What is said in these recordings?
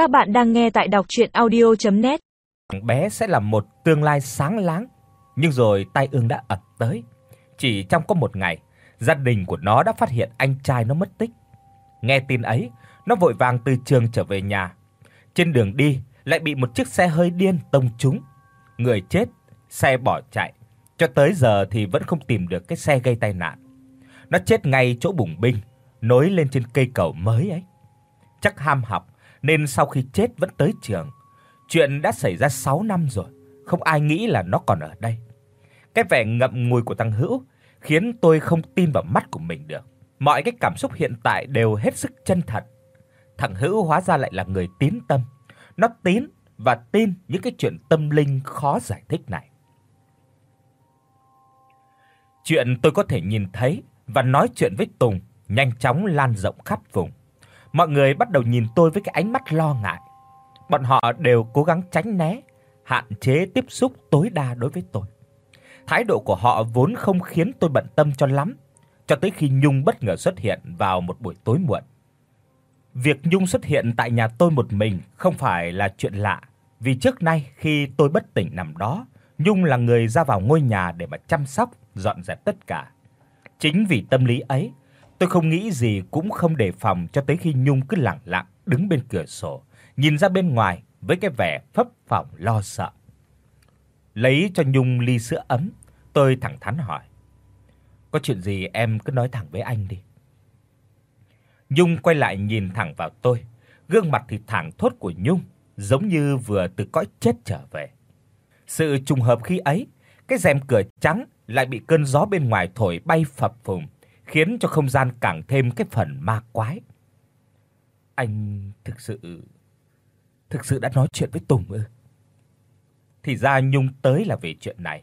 Các bạn đang nghe tại đọc docchuyenaudio.net. Thằng bé sẽ là một tương lai sáng láng, nhưng rồi tai ương đã ập tới. Chỉ trong có một ngày, gia đình của nó đã phát hiện anh trai nó mất tích. Nghe tin ấy, nó vội vàng từ trường trở về nhà. Trên đường đi lại bị một chiếc xe hơi điên tông trúng. Người chết, xe bỏ chạy. Cho tới giờ thì vẫn không tìm được cái xe gây tai nạn. Nó chết ngay chỗ bùng binh, nối lên trên cây cầu mới ấy. Chắc ham học nên sau khi chết vẫn tới trường. Chuyện đã xảy ra 6 năm rồi, không ai nghĩ là nó còn ở đây. Cái vẻ ngậm ngùi của tăng Hữu khiến tôi không tin vào mắt của mình được. Mọi cái cảm xúc hiện tại đều hết sức chân thật. Thằng Hữu hóa ra lại là người tín tâm. Nó tín và tin những cái chuyện tâm linh khó giải thích này. Chuyện tôi có thể nhìn thấy và nói chuyện với Tùng nhanh chóng lan rộng khắp vùng. Mọi người bắt đầu nhìn tôi với cái ánh mắt lo ngại. Bọn họ đều cố gắng tránh né, hạn chế tiếp xúc tối đa đối với tôi. Thái độ của họ vốn không khiến tôi bận tâm cho lắm, cho tới khi Nhung bất ngờ xuất hiện vào một buổi tối muộn. Việc Nhung xuất hiện tại nhà tôi một mình không phải là chuyện lạ, vì trước nay khi tôi bất tỉnh nằm đó, Nhung là người ra vào ngôi nhà để mà chăm sóc, dọn dẹp tất cả. Chính vì tâm lý ấy, tôi không nghĩ gì cũng không đề phòng cho tới khi Nhung cứ lặng lặng đứng bên cửa sổ, nhìn ra bên ngoài với cái vẻ phấp phỏng lo sợ. Lấy cho Nhung ly sữa ấm, tôi thẳng thắn hỏi: "Có chuyện gì em cứ nói thẳng với anh đi." Nhung quay lại nhìn thẳng vào tôi, gương mặt thì thẳng thốt của Nhung giống như vừa từ cõi chết trở về. Sự trùng hợp khi ấy, cái rèm cửa trắng lại bị cơn gió bên ngoài thổi bay phập phồng, khiến cho không gian càng thêm cái phần ma quái. Anh thực sự thực sự đã nói chuyện với Tùng ư? Thì ra Nhung tới là về chuyện này.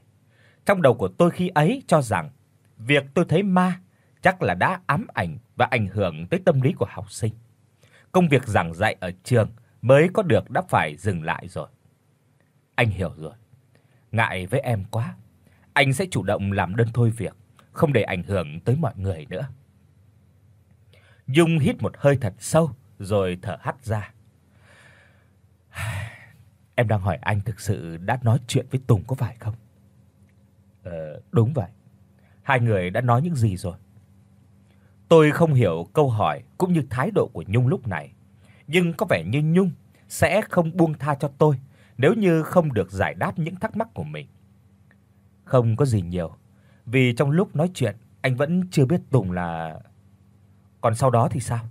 Trong đầu của tôi khi ấy cho rằng việc tôi thấy ma chắc là đã ám ảnh và ảnh hưởng tới tâm lý của học sinh. Công việc giảng dạy ở trường mới có được đã phải dừng lại rồi. Anh hiểu rồi. Ngại với em quá. Anh sẽ chủ động làm đơn thôi việc, không để ảnh hưởng tới mọi người nữa. Dung hít một hơi thật sâu rồi thở hắt ra. Em đang hỏi anh thực sự đã nói chuyện với Tùng có phải không? Ờ, đúng vậy. Hai người đã nói những gì rồi? Tôi không hiểu câu hỏi cũng như thái độ của Nhung lúc này, nhưng có vẻ như Nhung sẽ không buông tha cho tôi nếu như không được giải đáp những thắc mắc của mình. Không có gì nhiều, vì trong lúc nói chuyện, anh vẫn chưa biết Tùng là Còn sau đó thì sao?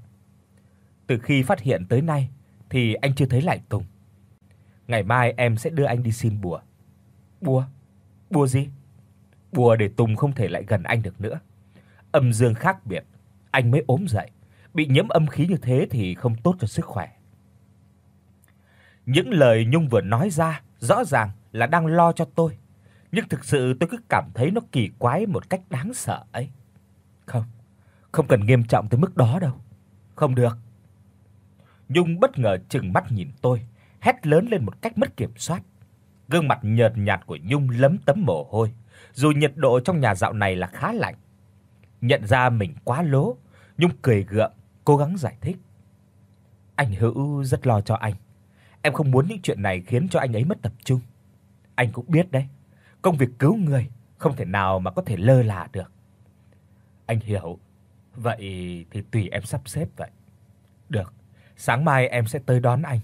Từ khi phát hiện tới nay thì anh chưa thấy lại Tùng. Ngày mai em sẽ đưa anh đi xin bùa. Bùa? Bùa gì? Bùa để Tùng không thể lại gần anh được nữa. Âm dương khác biệt, anh mới ốm dậy, bị nhiễm âm khí như thế thì không tốt cho sức khỏe. Những lời Nhung vừa nói ra rõ ràng là đang lo cho tôi, nhưng thực sự tôi cứ cảm thấy nó kỳ quái một cách đáng sợ ấy. Không, không cần nghiêm trọng tới mức đó đâu. Không được. Nhung bất ngờ trừng mắt nhìn tôi, hét lớn lên một cách mất kiểm soát. Gương mặt nhợt nhạt của Nhung lấm tấm mồ hôi, dù nhiệt độ trong nhà dạo này là khá lạnh. Nhận ra mình quá lố, Nhung cười gượng, cố gắng giải thích. Anh Hữu rất lo cho anh. Em không muốn những chuyện này khiến cho anh ấy mất tập trung. Anh cũng biết đấy, công việc cứu người không thể nào mà có thể lơ là được. Anh hiểu. Vậy thì tùy em sắp xếp vậy. Được, sáng mai em sẽ tới đón anh.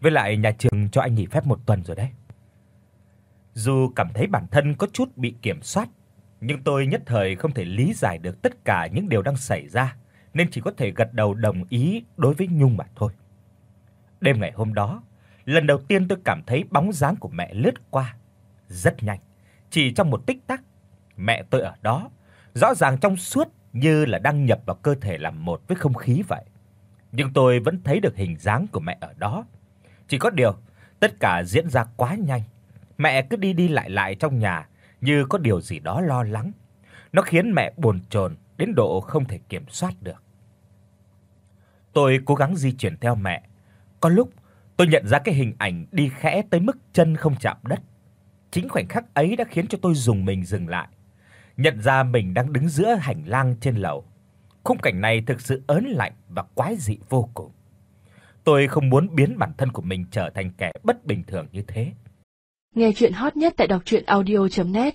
Với lại nhà trường cho anh nghỉ phép một tuần rồi đấy. Dù cảm thấy bản thân có chút bị kiểm soát, nhưng tôi nhất thời không thể lý giải được tất cả những điều đang xảy ra, nên chỉ có thể gật đầu đồng ý đối với Nhung mà thôi. Đêm ngày hôm đó, lần đầu tiên tôi cảm thấy bóng dáng của mẹ lướt qua rất nhanh, chỉ trong một tích tắc, mẹ tôi ở đó, rõ ràng trong suốt như là đang nhập vào cơ thể làm một với không khí vậy. Nhưng tôi vẫn thấy được hình dáng của mẹ ở đó. Chỉ có điều, tất cả diễn ra quá nhanh. Mẹ cứ đi đi lại lại trong nhà như có điều gì đó lo lắng. Nó khiến mẹ bồn chồn đến độ không thể kiểm soát được. Tôi cố gắng di chuyển theo mẹ. Có lúc tôi nhận ra cái hình ảnh đi khẽ tới mức chân không chạm đất. Chính khoảnh khắc ấy đã khiến cho tôi dùng mình dừng lại, nhận ra mình đang đứng giữa hành lang trên lầu. Khung cảnh này thực sự ớn lạnh và quái dị vô cùng. Tôi không muốn biến bản thân của mình trở thành kẻ bất bình thường như thế. Nghe truyện hot nhất tại doctruyenaudio.net